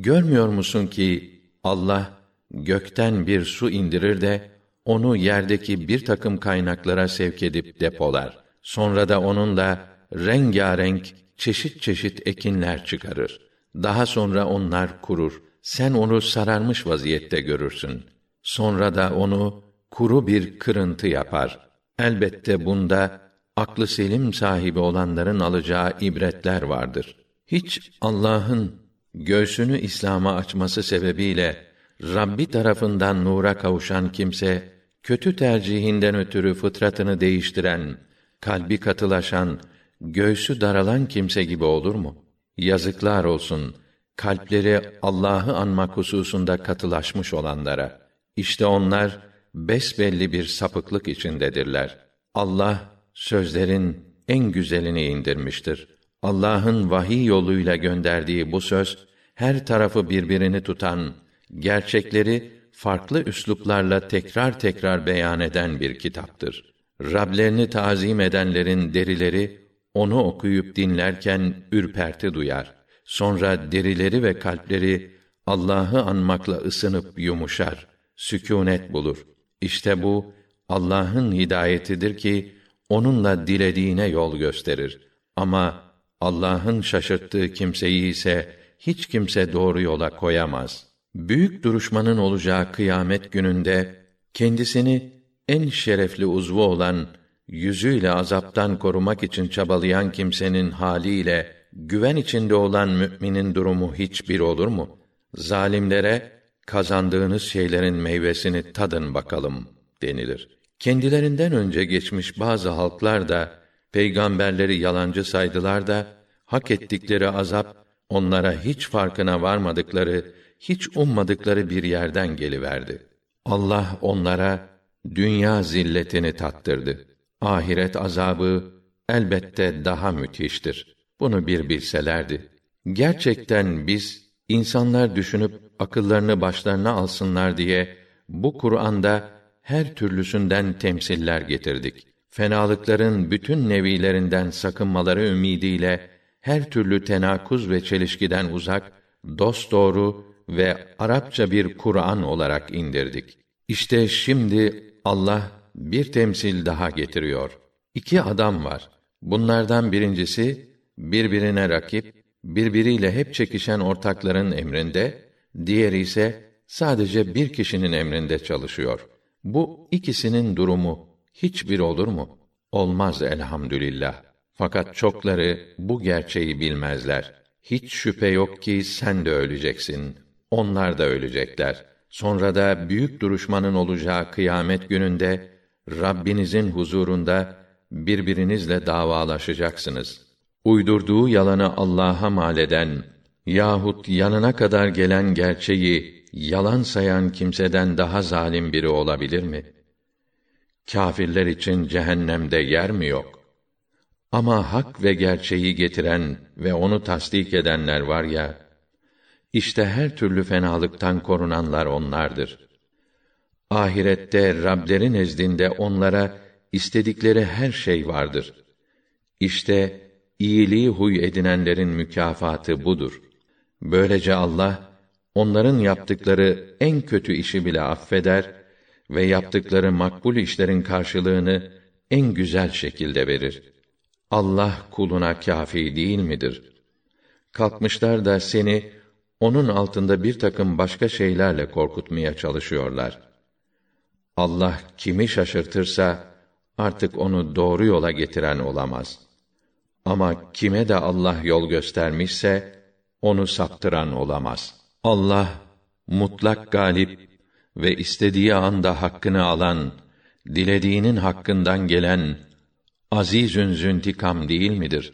Görmüyor musun ki Allah gökten bir su indirir de onu yerdeki bir takım kaynaklara sevk edip depolar. Sonra da onunla rengarenk çeşit çeşit ekinler çıkarır. Daha sonra onlar kurur. Sen onu sararmış vaziyette görürsün. Sonra da onu kuru bir kırıntı yapar. Elbette bunda aklı selim sahibi olanların alacağı ibretler vardır. Hiç Allah'ın göğsünü İslam'a açması sebebiyle Rabbi tarafından nura kavuşan kimse kötü tercihinden ötürü fıtratını değiştiren, kalbi katılaşan, göğsü daralan kimse gibi olur mu? Yazıklar olsun kalpleri Allah'ı anmak hususunda katılaşmış olanlara. İşte onlar besbelli bir sapıklık içindedirler. Allah sözlerin en güzelini indirmiştir. Allah'ın vahiy yoluyla gönderdiği bu söz her tarafı birbirini tutan, gerçekleri farklı üsluplarla tekrar tekrar beyan eden bir kitaptır. Rablerini tazim edenlerin derileri onu okuyup dinlerken ürperti duyar. Sonra derileri ve kalpleri Allah'ı anmakla ısınıp yumuşar, sükûnet bulur. İşte bu Allah'ın hidayetidir ki onunla dilediğine yol gösterir. Ama Allah'ın şaşırttığı kimseyi ise hiç kimse doğru yola koyamaz. Büyük duruşmanın olacağı kıyamet gününde kendisini en şerefli uzvu olan yüzüyle azaptan korumak için çabalayan kimsenin haliyle güven içinde olan müminin durumu hiçbir olur mu? Zalimlere kazandığınız şeylerin meyvesini tadın bakalım denilir. Kendilerinden önce geçmiş bazı halklar da peygamberleri yalancı saydılar da hak ettikleri azap onlara hiç farkına varmadıkları, hiç ummadıkları bir yerden geliverdi. Allah onlara dünya zilletini tattırdı. Ahiret azabı elbette daha müthiştir. Bunu bir bilselerdi. Gerçekten biz insanlar düşünüp akıllarını başlarına alsınlar diye bu Kur'an'da her türlüsünden temsiller getirdik. Fenalıkların bütün nevilerinden sakınmaları ümidiyle her türlü tenakuz ve çelişkiden uzak, dost doğru ve Arapça bir Kur'an olarak indirdik. İşte şimdi Allah bir temsil daha getiriyor. İki adam var. Bunlardan birincisi birbirine rakip, birbiriyle hep çekişen ortakların emrinde, diğeri ise sadece bir kişinin emrinde çalışıyor. Bu ikisinin durumu hiçbir olur mu? Olmaz elhamdülillah. Fakat çokları bu gerçeği bilmezler. Hiç şüphe yok ki sen de öleceksin. Onlar da ölecekler. Sonra da büyük duruşmanın olacağı kıyamet gününde Rabbinizin huzurunda birbirinizle davalaşacaksınız. Uydurduğu yalanı Allah'a mal eden yahut yanına kadar gelen gerçeği yalan sayan kimseden daha zalim biri olabilir mi? Kâfirler için cehennemde yer mi yok? Ama hak ve gerçeği getiren ve onu tasdik edenler var ya, işte her türlü fenalıktan korunanlar onlardır. Ahirette Rableri nezdinde onlara istedikleri her şey vardır. İşte iyiliği huy edinenlerin mükafatı budur. Böylece Allah onların yaptıkları en kötü işi bile affeder ve yaptıkları makbul işlerin karşılığını en güzel şekilde verir. Allah kuluna kâfi değil midir? Kalkmışlar da seni onun altında bir takım başka şeylerle korkutmaya çalışıyorlar. Allah kimi şaşırtırsa artık onu doğru yola getiren olamaz. Ama kime de Allah yol göstermişse onu saptıran olamaz. Allah mutlak galip ve istediği anda hakkını alan, dilediğinin hakkından gelen azizün züntikam değil midir?